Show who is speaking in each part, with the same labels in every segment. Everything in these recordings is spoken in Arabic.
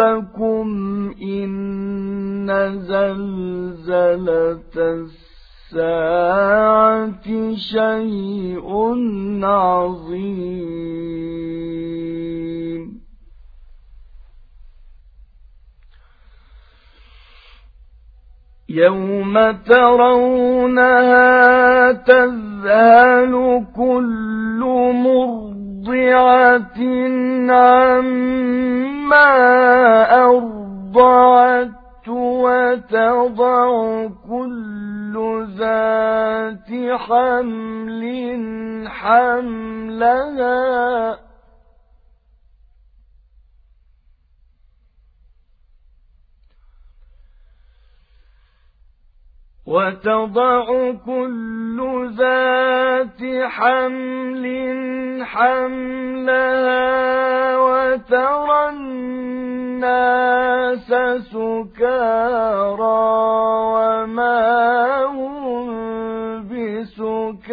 Speaker 1: ربكم إن زلزلة الساعة شيء عظيم. يوم ترونها تذهل كل مرضعة عما وتضع كل ذات حمل حملها. وتضع كل ذات حمل حملها وترى الناس سكارى وما هم بسكارى.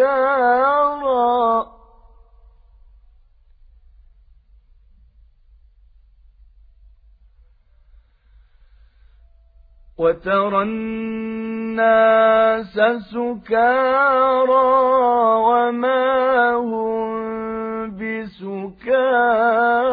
Speaker 1: وترى الناس سكارى وما هم بسكارى.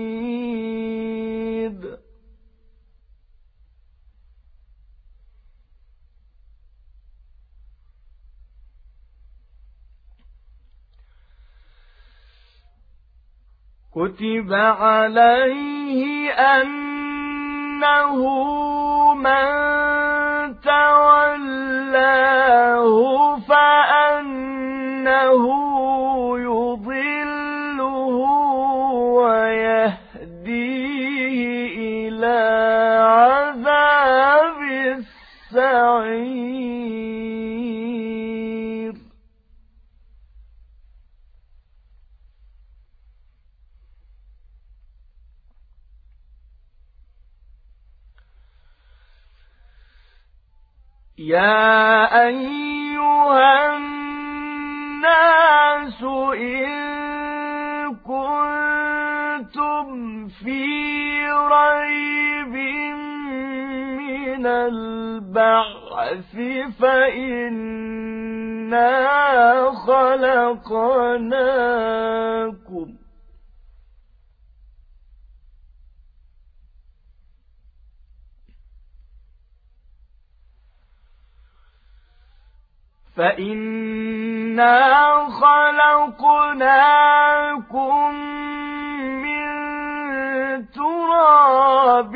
Speaker 1: كتب عليه أنه من تولاه يا أيها الناس إن كنتم في ريب من البعث فإنا خلقناكم فإنا خلقناكم من تراب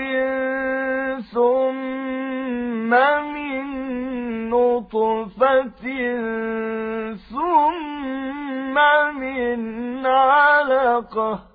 Speaker 1: ثم من نطفة ثم من علقة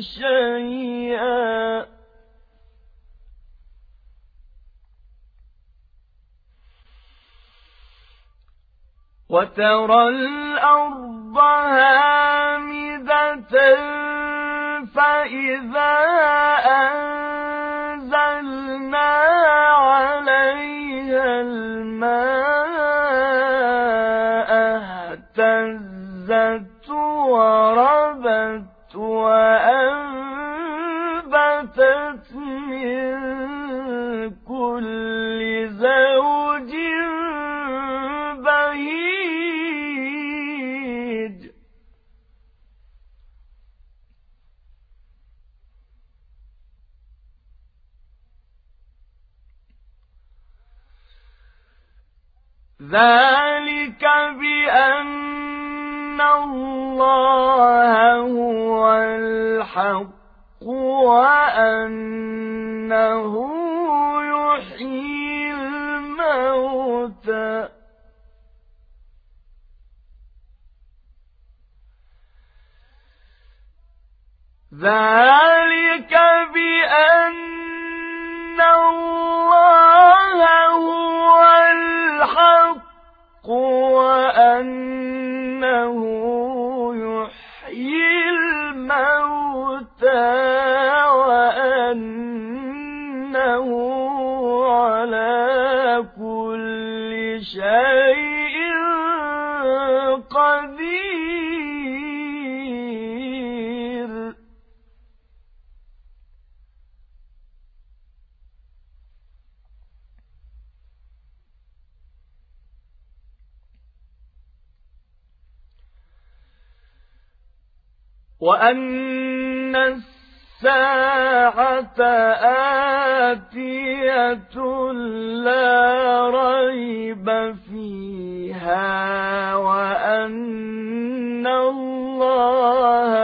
Speaker 1: شيئا. وترى الأرض هامدة فإذا ذلك وأنه يحيي الموتى وأنه على كل شيء وأن الساعة آتية لا ريب فيها وأن الله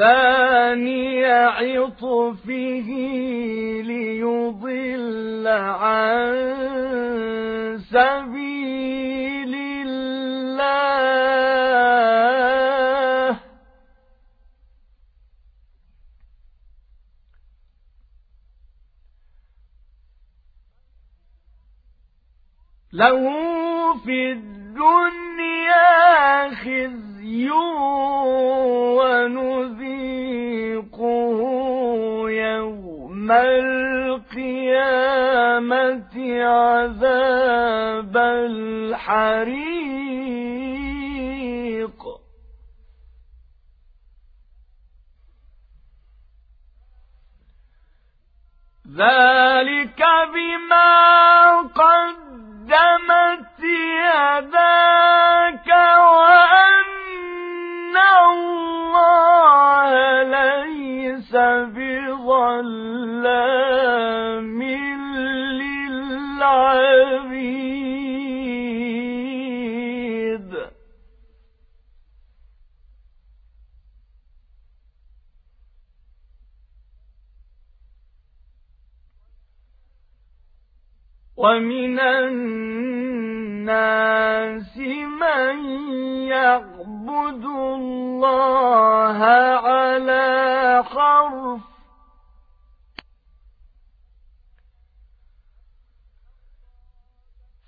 Speaker 1: ثاني عطفه ليضل عن سبيل الله. له القيامة عذاب الحريق. ذلك بما قدمت يداك وأن الله ليس بظلام. ومن الناس من يعبد الله على حرف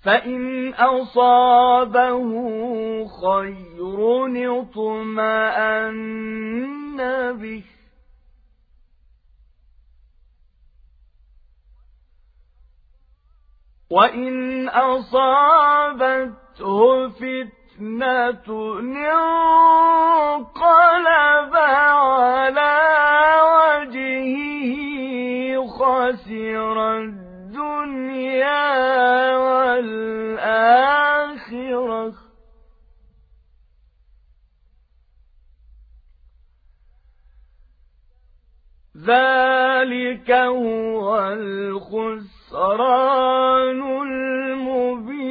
Speaker 1: فإن أصابه خير اطمأن به. وإن أصابته فتنة انقلب على وجهه خسر الدنيا والآخرة ذلك هو الخسر الخسران المبين.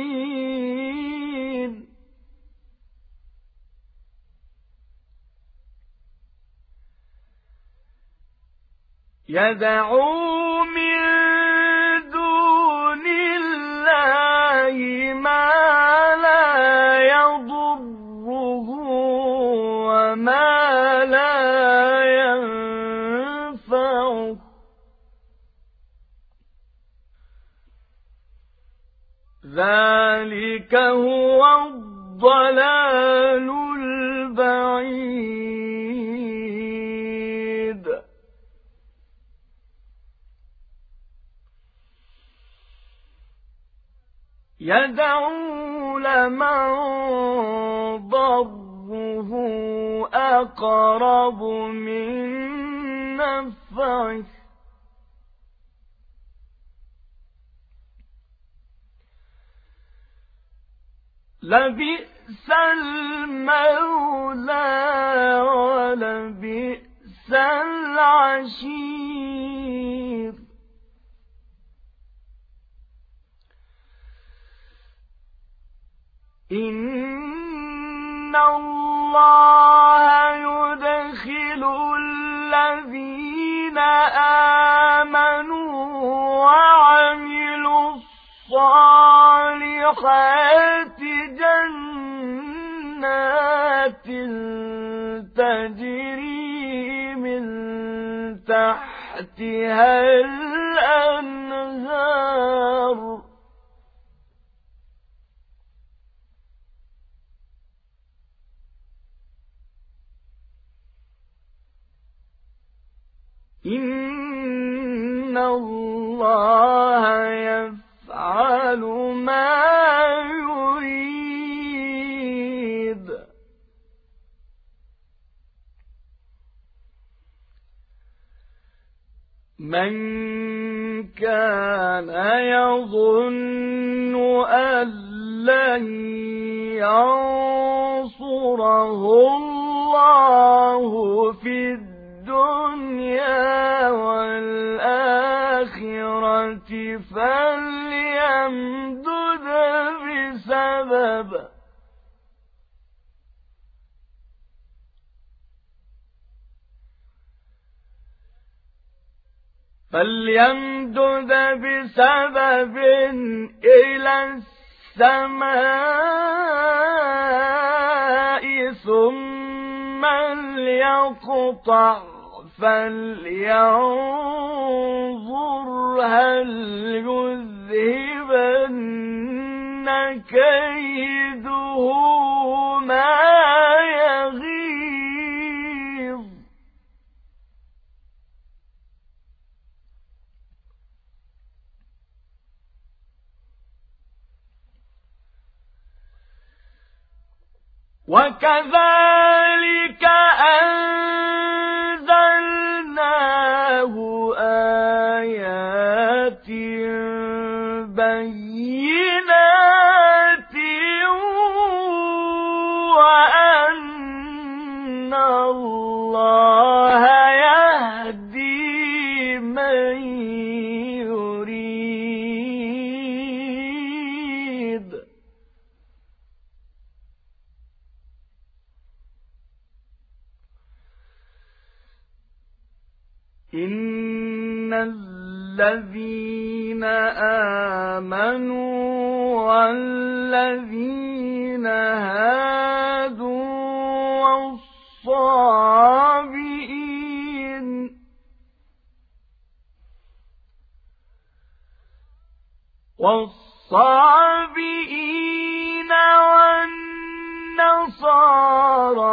Speaker 1: يدعو الضلال البعيد. يدعو لمن ضره أقرب من نفعه. لبئس المولى ولبئس العشير. إن الله يدخل الذين آمنوا وعملوا الصالحات تجري من تحتها الأنهار. إن الله فليمدد بسبب إلى السماء ثم ليقطع فلينظر هل يذهبن كيده ما وكذلك أنزلناه إن الذين آمنوا والذين هادوا والصابئين والصابئين والنصارى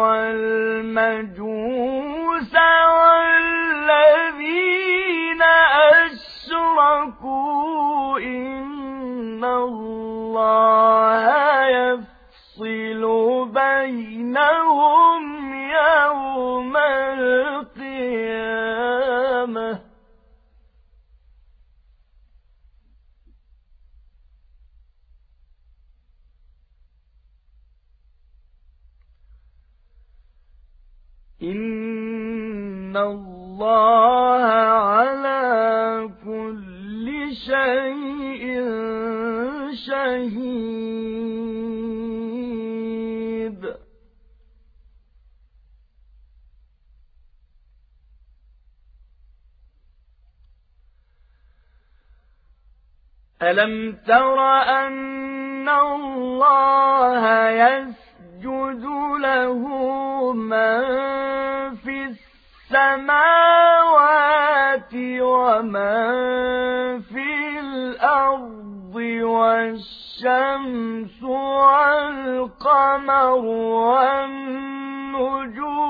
Speaker 1: والمجوس إن الله على كل شيء شهيد ألم تر أن الله يسجد له من في السماوات ومن في الأرض والشمس والقمر والنجوم.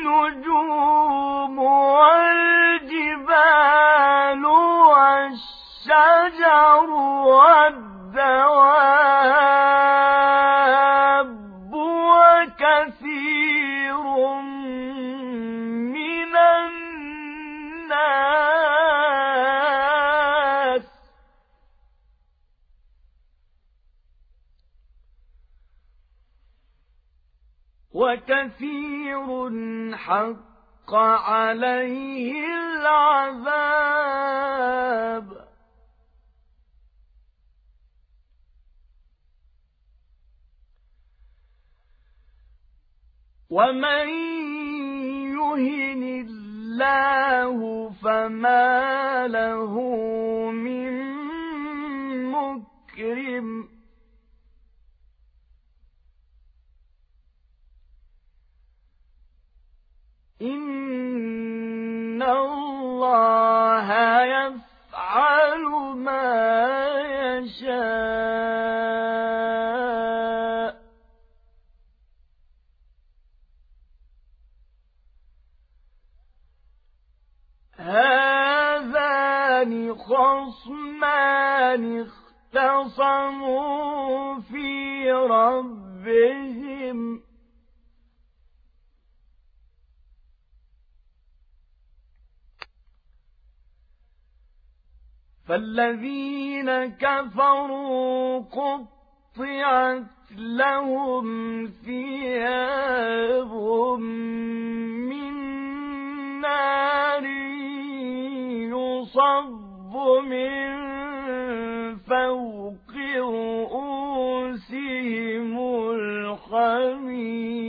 Speaker 1: والنجوم والجبال والشجر والدواب حق عليه العذاب. ومن يهن الله فما له من مكرم الذين كفروا قطعت لهم ثياب من نار يصب من فوق رؤوسهم الخميس.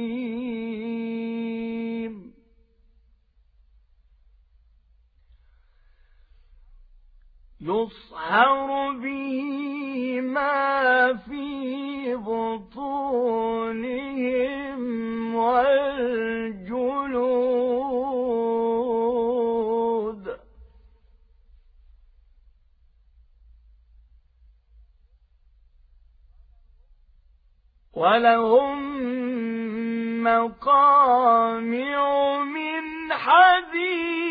Speaker 1: يصهر به ما في بطونهم والجلود ولهم مقامع من حديد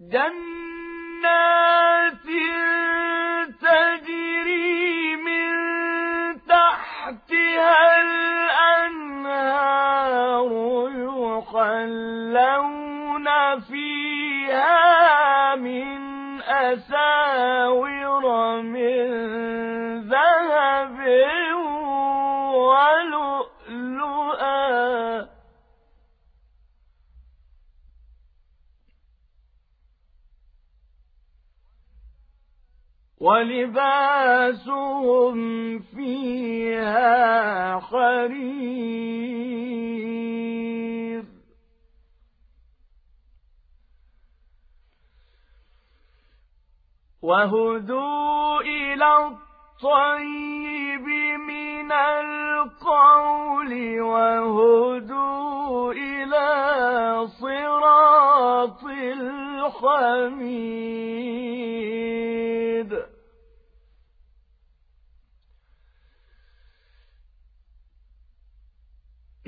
Speaker 1: جنات تجري من تحتها الأنهار يحلون فيها من أساور من ولباسهم فيها خرير. وهدوا إلى الطيب من القول وهدوا إلى صراط الحميد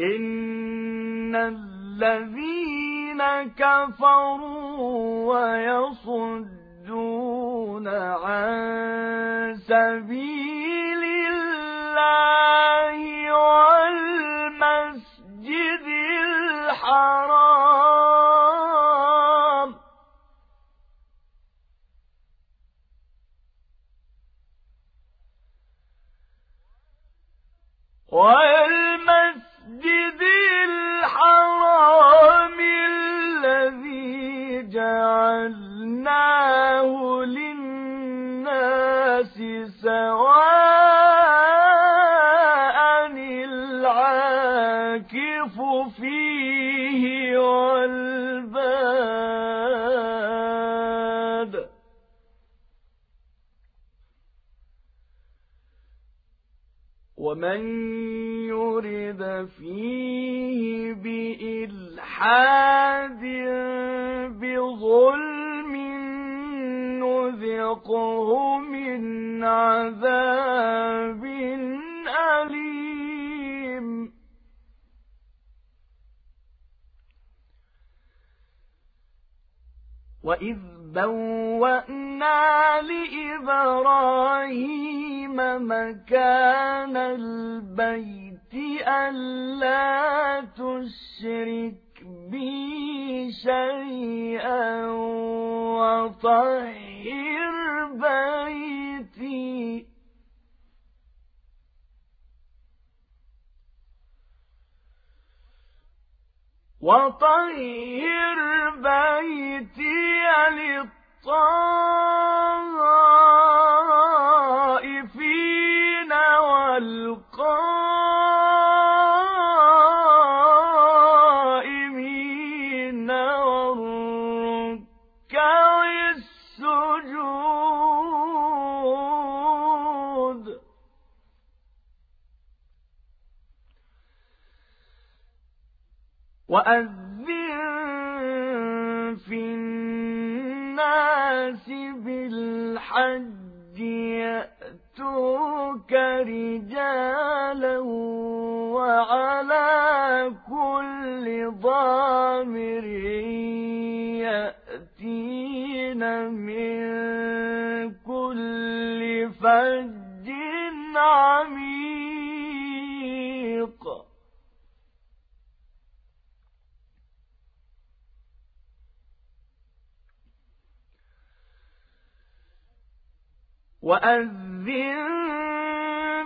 Speaker 1: إن الذين كفروا ويصدون عن سبيل الله والمسجد الحرام العاكف فيه والباد ومن يرد فيه بإلحاد نذقه من عذاب أليم وإذ بوأنا لإبراهيم مكان البيت ألا تشرك بي شيئا وطهر بيتي. وطهر بيتي للطائفين رجالا وعلى كل ضامر يأتين من كل فج عميق. وأذن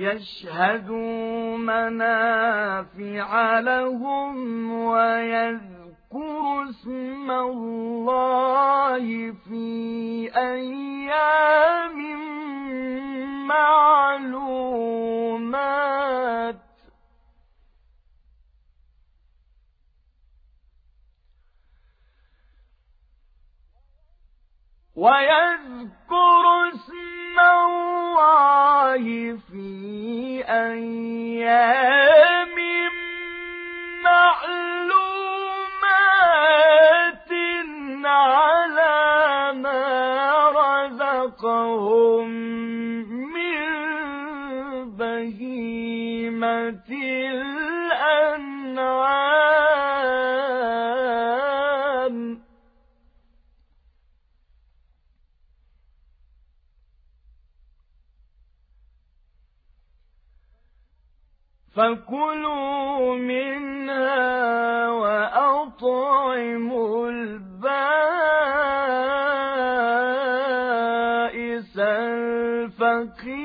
Speaker 1: ليشهدوا منافع لهم ويذكروا اسم الله في أيام معلومات. ويذكر اسم في أيام معلومات على ما رزقهم من بهيمة الأنعام فكلوا منها وأطعموا البائس الفقير.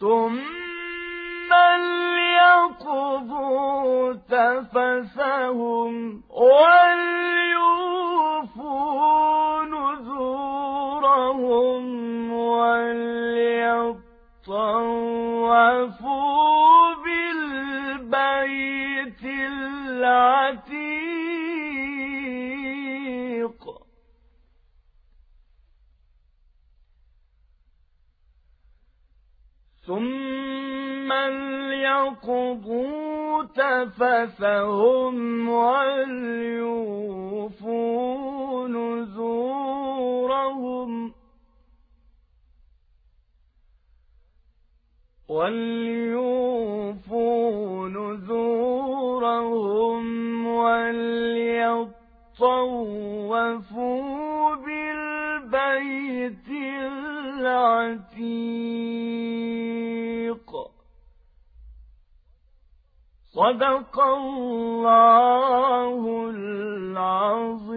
Speaker 1: ثم ليقضوا تفسهم وليوفوا ثم ليقضوا تفثهم وليوفوا نذورهم وليوفوا نذورهم وليطوفوا بالبيت العتيق صدق الله العظيم.